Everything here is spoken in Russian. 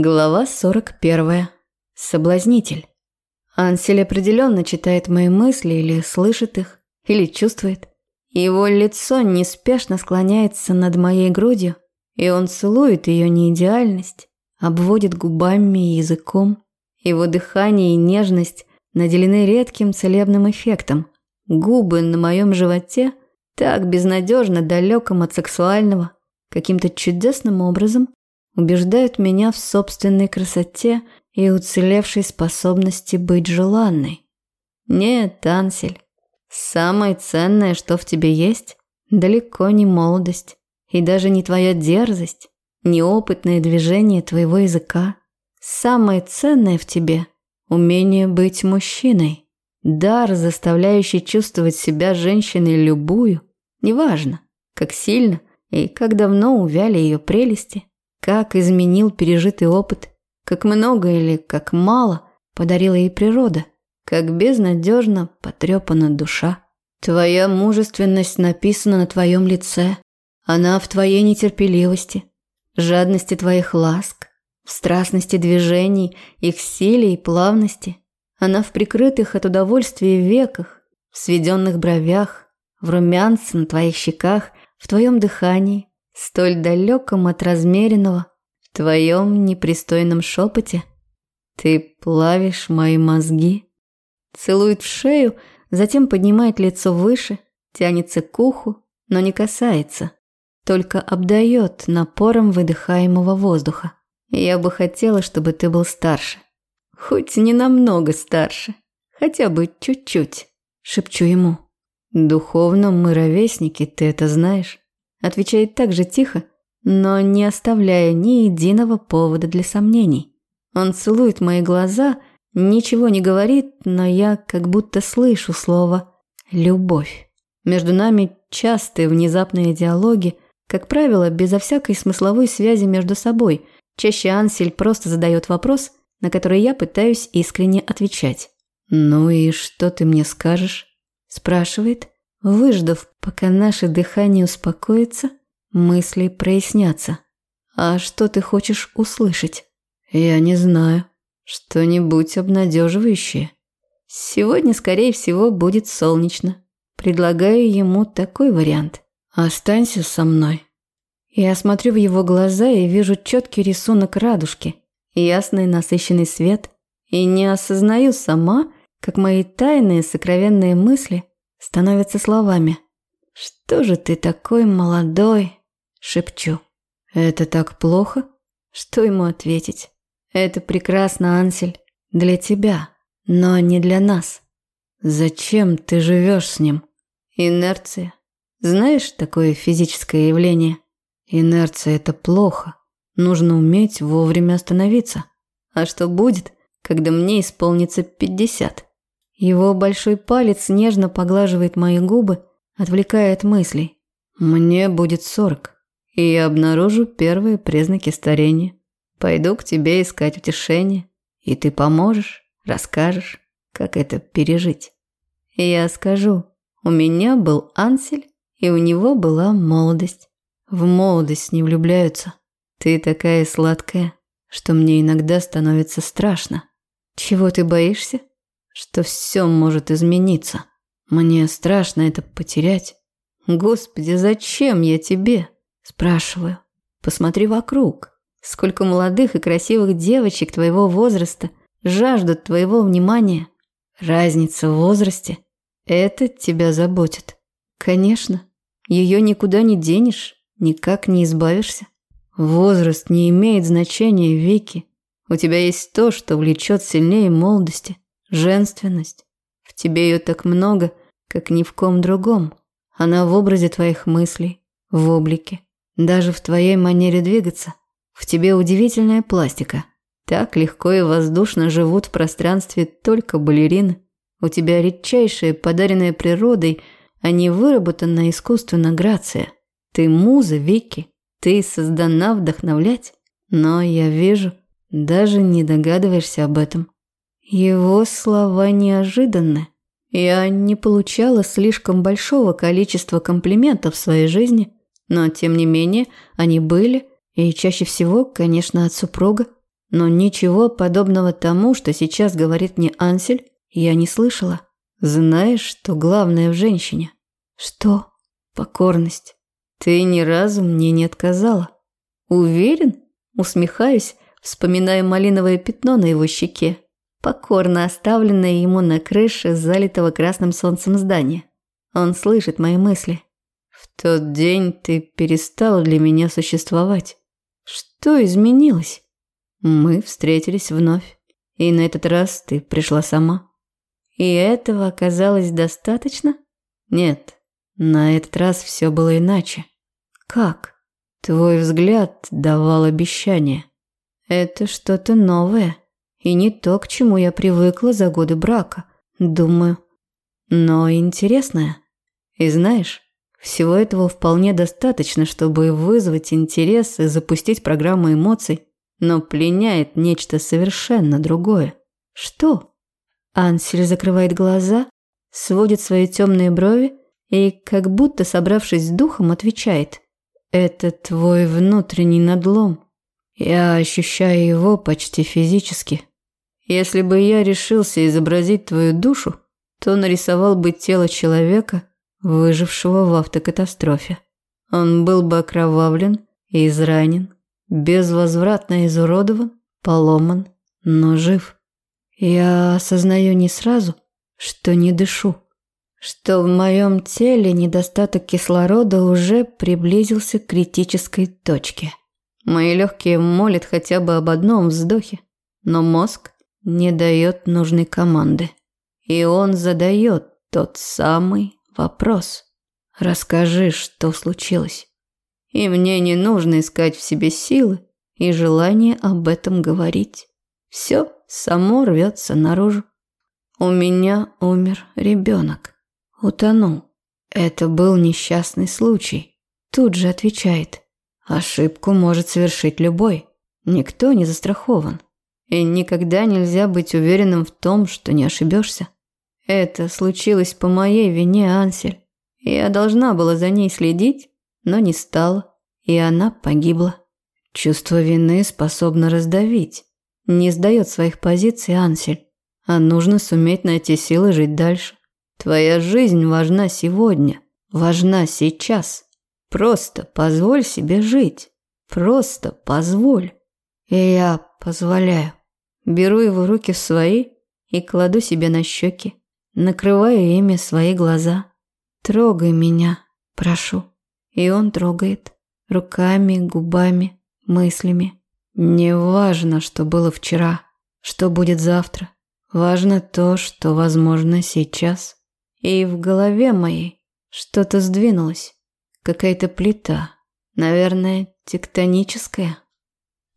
Глава 41. Соблазнитель. Ансель определенно читает мои мысли или слышит их, или чувствует. Его лицо неспешно склоняется над моей грудью, и он целует ее неидеальность, обводит губами и языком. Его дыхание и нежность наделены редким целебным эффектом. Губы на моем животе так безнадежно далеком от сексуального, каким-то чудесным образом убеждают меня в собственной красоте и уцелевшей способности быть желанной. Нет, Ансель, самое ценное, что в тебе есть, далеко не молодость, и даже не твоя дерзость, неопытное движение твоего языка. Самое ценное в тебе – умение быть мужчиной, дар, заставляющий чувствовать себя женщиной любую, неважно, как сильно и как давно увяли ее прелести. Как изменил пережитый опыт, как много или как мало подарила ей природа, как безнадежно потрепана душа. Твоя мужественность написана на твоем лице, она в твоей нетерпеливости, жадности твоих ласк, в страстности движений, их силе и плавности. Она в прикрытых от удовольствия веках, в сведенных бровях, в румянце на твоих щеках, в твоем дыхании, столь далеком от размеренного, в твоем непристойном шепоте. Ты плавишь мои мозги. Целует в шею, затем поднимает лицо выше, тянется к уху, но не касается, только обдает напором выдыхаемого воздуха. Я бы хотела, чтобы ты был старше. Хоть не намного старше, хотя бы чуть-чуть, шепчу ему. Духовно мы ровесники, ты это знаешь. Отвечает так же тихо, но не оставляя ни единого повода для сомнений. Он целует мои глаза, ничего не говорит, но я как будто слышу слово «любовь». Между нами частые внезапные диалоги, как правило, безо всякой смысловой связи между собой. Чаще Ансель просто задает вопрос, на который я пытаюсь искренне отвечать. «Ну и что ты мне скажешь?» – спрашивает, Выждав, пока наше дыхание успокоится, мысли прояснятся. А что ты хочешь услышать? Я не знаю. Что-нибудь обнадеживающее. Сегодня, скорее всего, будет солнечно. Предлагаю ему такой вариант. Останься со мной. Я смотрю в его глаза и вижу четкий рисунок радужки, ясный насыщенный свет, и не осознаю сама, как мои тайные сокровенные мысли становятся словами. «Что же ты такой молодой?» – шепчу. «Это так плохо?» Что ему ответить? «Это прекрасно, Ансель, для тебя, но не для нас. Зачем ты живешь с ним?» «Инерция. Знаешь такое физическое явление?» «Инерция – это плохо. Нужно уметь вовремя остановиться. А что будет, когда мне исполнится пятьдесят?» Его большой палец нежно поглаживает мои губы, отвлекая от мыслей. Мне будет сорок, и я обнаружу первые признаки старения. Пойду к тебе искать утешение, и ты поможешь, расскажешь, как это пережить. И я скажу, у меня был Ансель, и у него была молодость. В молодость не влюбляются. Ты такая сладкая, что мне иногда становится страшно. Чего ты боишься? Что все может измениться. Мне страшно это потерять. Господи, зачем я тебе? Спрашиваю. Посмотри вокруг. Сколько молодых и красивых девочек твоего возраста жаждут твоего внимания. Разница в возрасте – это тебя заботит. Конечно, ее никуда не денешь, никак не избавишься. Возраст не имеет значения веки. У тебя есть то, что влечет сильнее молодости – женственность. В тебе ее так много, как ни в ком другом. Она в образе твоих мыслей, в облике, даже в твоей манере двигаться. В тебе удивительная пластика. Так легко и воздушно живут в пространстве только балерины. У тебя редчайшая, подаренная природой, а не выработанная искусственно грация. Ты муза, Вики. Ты создана вдохновлять. Но я вижу, даже не догадываешься об этом. Его слова неожиданны. Я не получала слишком большого количества комплиментов в своей жизни, но тем не менее они были, и чаще всего, конечно, от супруга. Но ничего подобного тому, что сейчас говорит мне Ансель, я не слышала. Знаешь, что главное в женщине? Что? Покорность. Ты ни разу мне не отказала. Уверен? Усмехаюсь, вспоминая малиновое пятно на его щеке, покорно оставленное ему на крыше залитого красным солнцем здания. Он слышит мои мысли. В тот день ты перестал для меня существовать. Что изменилось? Мы встретились вновь, и на этот раз ты пришла сама. И этого оказалось достаточно? Нет, на этот раз все было иначе. Как? Твой взгляд давал обещание. Это что-то новое, и не то, к чему я привыкла за годы брака, думаю. Но интересное. И знаешь, всего этого вполне достаточно, чтобы вызвать интерес и запустить программу эмоций, но пленяет нечто совершенно другое. Что? Ансель закрывает глаза, сводит свои темные брови и, как будто собравшись с духом, отвечает. «Это твой внутренний надлом. Я ощущаю его почти физически. Если бы я решился изобразить твою душу, то нарисовал бы тело человека, выжившего в автокатастрофе. Он был бы окровавлен и изранен, безвозвратно изуродован, поломан, но жив. Я осознаю не сразу, что не дышу, что в моем теле недостаток кислорода уже приблизился к критической точке. Мои легкие молят хотя бы об одном вздохе, но мозг не дает нужной команды. И он задает тот самый вопрос. Расскажи, что случилось. И мне не нужно искать в себе силы и желание об этом говорить. Все само рвется наружу. У меня умер ребенок. Утонул. Это был несчастный случай. Тут же отвечает. Ошибку может совершить любой. Никто не застрахован. И никогда нельзя быть уверенным в том, что не ошибешься. Это случилось по моей вине, Ансель. Я должна была за ней следить, но не стала, и она погибла. Чувство вины способно раздавить. Не сдает своих позиций Ансель, а нужно суметь найти силы жить дальше. Твоя жизнь важна сегодня, важна сейчас. Просто позволь себе жить. Просто позволь. И я позволяю. Беру его руки в свои и кладу себе на щеки. Накрываю ими свои глаза. Трогай меня, прошу. И он трогает. Руками, губами, мыслями. Не важно, что было вчера, что будет завтра. Важно то, что возможно сейчас. И в голове моей что-то сдвинулось. Какая-то плита. Наверное, тектоническая.